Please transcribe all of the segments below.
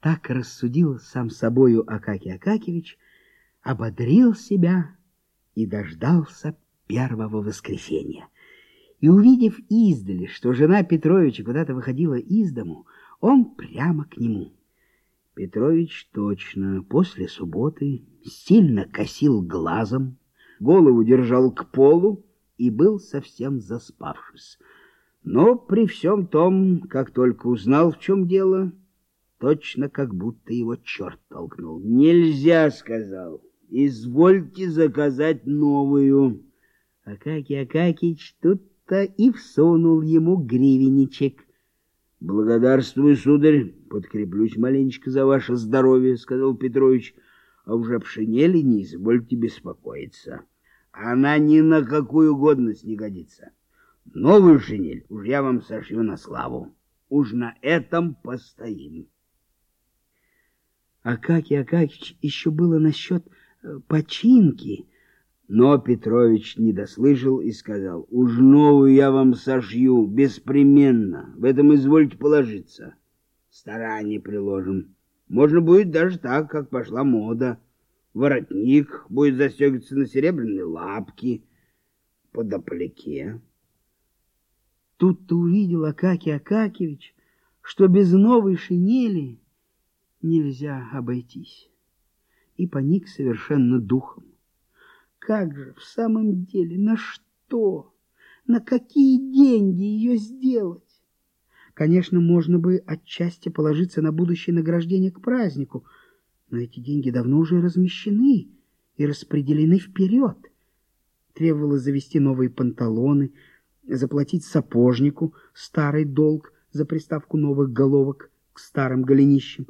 Так рассудил сам собою Акакий Акакевич, ободрил себя и дождался первого воскресенья. И, увидев издали, что жена Петровича куда-то выходила из дому, он прямо к нему. Петрович точно после субботы сильно косил глазом, голову держал к полу и был совсем заспавшись. Но при всем том, как только узнал, в чем дело, точно как будто его черт толкнул. «Нельзя», — сказал, — «извольте заказать новую». Акакий Акакич тут-то и всунул ему гривенничек. «Благодарствую, сударь, подкреплюсь маленечко за ваше здоровье», — сказал Петрович, — «а уже об шинели не извольте беспокоиться. Она ни на какую годность не годится. Новую шинель уж я вам сошью на славу. Уж на этом постоим». Акакий Акакич еще было насчет э, починки, но Петрович не дослышал и сказал, «Уж новую я вам сошью, беспременно, в этом извольте положиться. Старание приложим. Можно будет даже так, как пошла мода. Воротник будет застегиваться на серебряные лапки, подоплеке». Тут-то увидел Акакий Акакевич, что без новой шинели нельзя обойтись, и поник совершенно духом. Как же в самом деле, на что, на какие деньги ее сделать? Конечно, можно бы отчасти положиться на будущее награждение к празднику, но эти деньги давно уже размещены и распределены вперед. Требовалось завести новые панталоны, заплатить сапожнику старый долг за приставку новых головок к старым голенищам,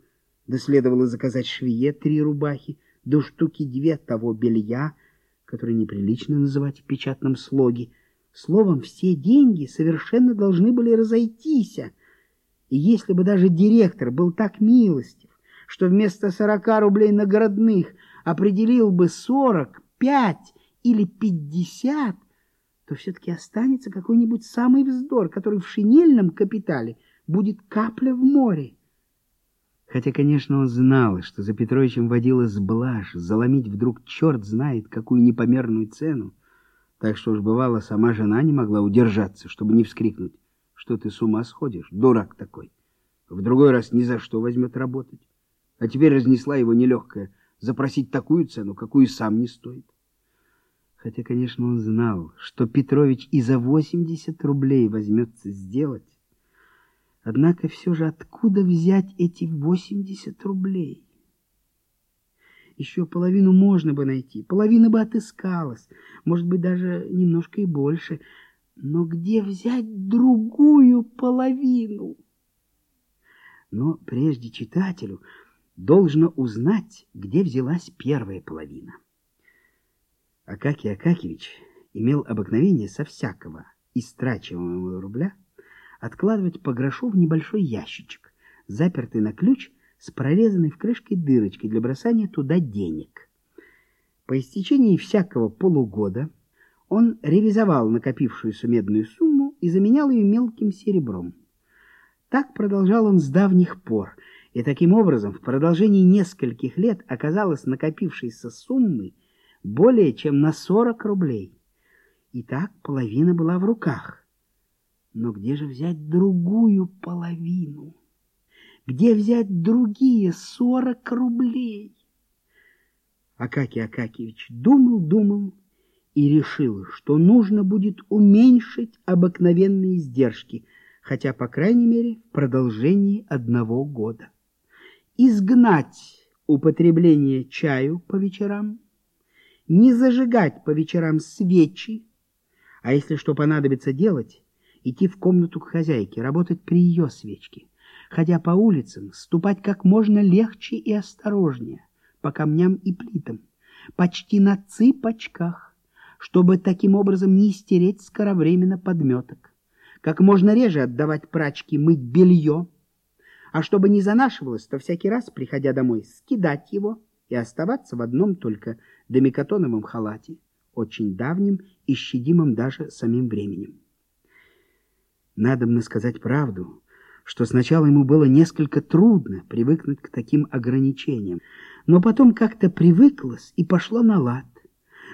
да следовало заказать швее три рубахи, до штуки две того белья — который неприлично называть в печатном слоге. Словом, все деньги совершенно должны были разойтись. И если бы даже директор был так милостив, что вместо сорока рублей наградных определил бы сорок, пять или пятьдесят, то все-таки останется какой-нибудь самый вздор, который в шинельном капитале будет капля в море. Хотя, конечно, он знал, что за Петровичем водилась блажь, заломить вдруг черт знает какую непомерную цену. Так что уж бывало, сама жена не могла удержаться, чтобы не вскрикнуть, что ты с ума сходишь, дурак такой. В другой раз ни за что возьмет работать. А теперь разнесла его нелегкая запросить такую цену, какую сам не стоит. Хотя, конечно, он знал, что Петрович и за 80 рублей возьмется сделать, Однако все же откуда взять эти 80 рублей? Еще половину можно бы найти, половина бы отыскалась, может быть, даже немножко и больше. Но где взять другую половину? Но прежде читателю должно узнать, где взялась первая половина. Акакий Акакевич имел обыкновение со всякого истрачиваемого рубля – откладывать по грошу в небольшой ящичек, запертый на ключ с прорезанной в крышке дырочкой для бросания туда денег. По истечении всякого полугода он ревизовал накопившуюся медную сумму и заменял ее мелким серебром. Так продолжал он с давних пор, и таким образом в продолжении нескольких лет оказалось накопившейся суммы более чем на 40 рублей. И так половина была в руках. Но где же взять другую половину? Где взять другие сорок рублей? Акакий Акакевич думал, думал и решил, что нужно будет уменьшить обыкновенные издержки, хотя, по крайней мере, в продолжении одного года. Изгнать употребление чаю по вечерам, не зажигать по вечерам свечи, а если что понадобится делать, идти в комнату к хозяйке, работать при ее свечке, ходя по улицам, ступать как можно легче и осторожнее по камням и плитам, почти на цыпочках, чтобы таким образом не стереть скоровременно подметок, как можно реже отдавать прачке мыть белье, а чтобы не занашивалось, то всякий раз, приходя домой, скидать его и оставаться в одном только домикотоновом халате, очень давним и щадимым даже самим временем. Надо мне сказать правду, что сначала ему было несколько трудно привыкнуть к таким ограничениям, но потом как-то привыклось и пошло на лад.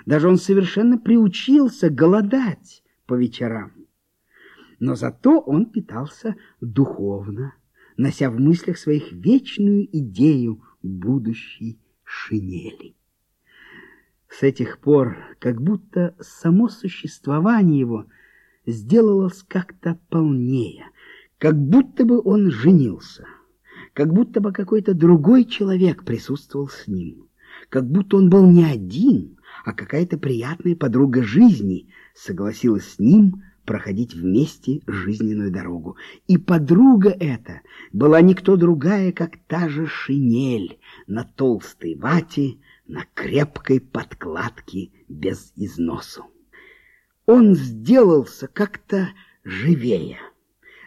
Даже он совершенно приучился голодать по вечерам. Но зато он питался духовно, нося в мыслях своих вечную идею будущей шинели. С этих пор как будто само существование его сделалось как-то полнее, как будто бы он женился, как будто бы какой-то другой человек присутствовал с ним, как будто он был не один, а какая-то приятная подруга жизни согласилась с ним проходить вместе жизненную дорогу. И подруга эта была никто другая, как та же шинель на толстой вате, на крепкой подкладке без износу. Он сделался как-то живее,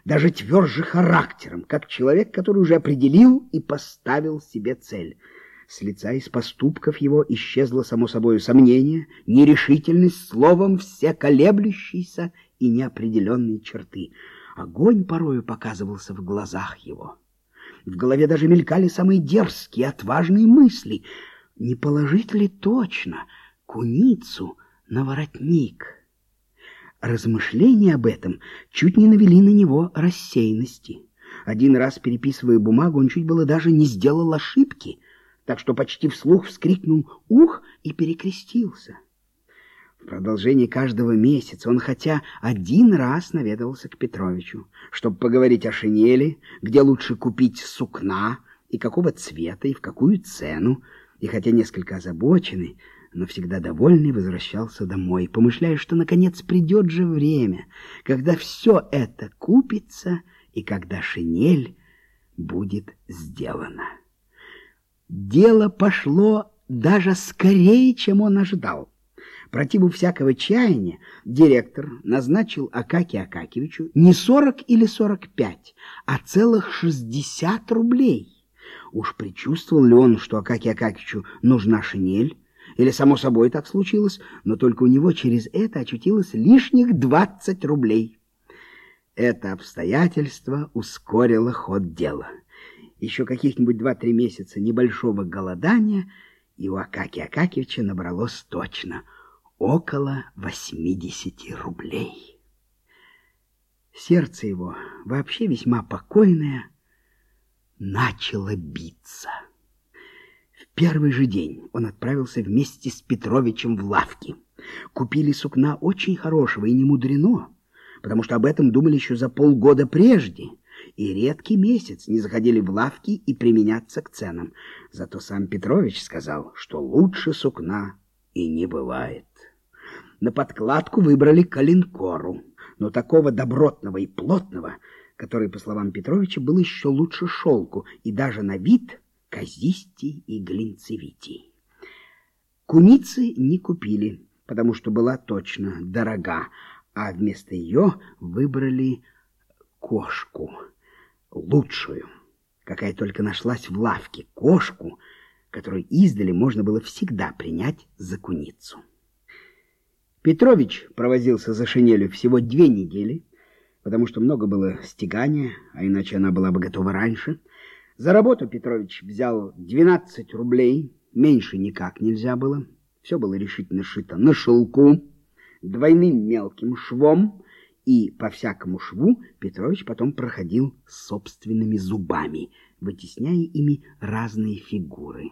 даже тверже характером, как человек, который уже определил и поставил себе цель — с лица из поступков его исчезло само собой сомнение, нерешительность, словом, все колеблющиеся и неопределенные черты. Огонь порою показывался в глазах его. В голове даже мелькали самые дерзкие, отважные мысли. Не положить ли точно куницу на воротник? Размышления об этом чуть не навели на него рассеянности. Один раз, переписывая бумагу, он чуть было даже не сделал ошибки — так что почти вслух вскрикнул «Ух!» и перекрестился. В продолжении каждого месяца он хотя один раз наведывался к Петровичу, чтобы поговорить о шинели, где лучше купить сукна, и какого цвета, и в какую цену, и хотя несколько озабоченный, но всегда довольный возвращался домой, помышляя, что наконец придет же время, когда все это купится и когда шинель будет сделана. Дело пошло даже скорее, чем он ожидал. Противу всякого чаяния директор назначил Акаке Акакевичу не сорок или сорок пять, а целых шестьдесят рублей. Уж предчувствовал ли он, что Акаке Акакевичу нужна шинель, или само собой так случилось, но только у него через это очутилось лишних двадцать рублей. Это обстоятельство ускорило ход дела еще каких-нибудь два-три месяца небольшого голодания, и у Акаки Акакевича набралось точно около восьмидесяти рублей. Сердце его, вообще весьма покойное, начало биться. Первый же день он отправился вместе с Петровичем в лавки. Купили сукна очень хорошего и не мудрено, потому что об этом думали еще за полгода прежде — и редкий месяц не заходили в лавки и применяться к ценам. Зато сам Петрович сказал, что лучше сукна и не бывает. На подкладку выбрали калинкору, но такого добротного и плотного, который, по словам Петровича, был еще лучше шелку и даже на вид казистей и глинцевитей. Куницы не купили, потому что была точно дорога, а вместо ее выбрали кошку — лучшую, какая только нашлась в лавке, кошку, которую издали можно было всегда принять за куницу. Петрович провозился за шинелью всего две недели, потому что много было стегания, а иначе она была бы готова раньше. За работу Петрович взял 12 рублей, меньше никак нельзя было. Все было решительно шито на шелку, двойным мелким швом, и по всякому шву Петрович потом проходил собственными зубами, вытесняя ими разные фигуры.